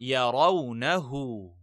يرونه.